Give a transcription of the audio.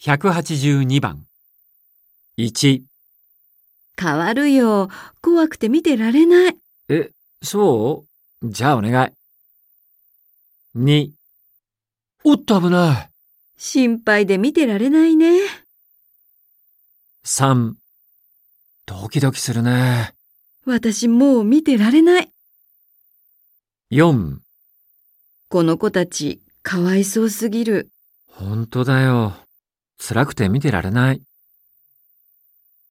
182番。1、変わるよ。怖くて見てられない。え、そう？じゃあお願い。2、おっと危ない。心配で見てられないね。3、ドキドキするね。私もう見てられない。4、この子たち、かわいそうすぎる。ほんとだよ。辛くて見てられない。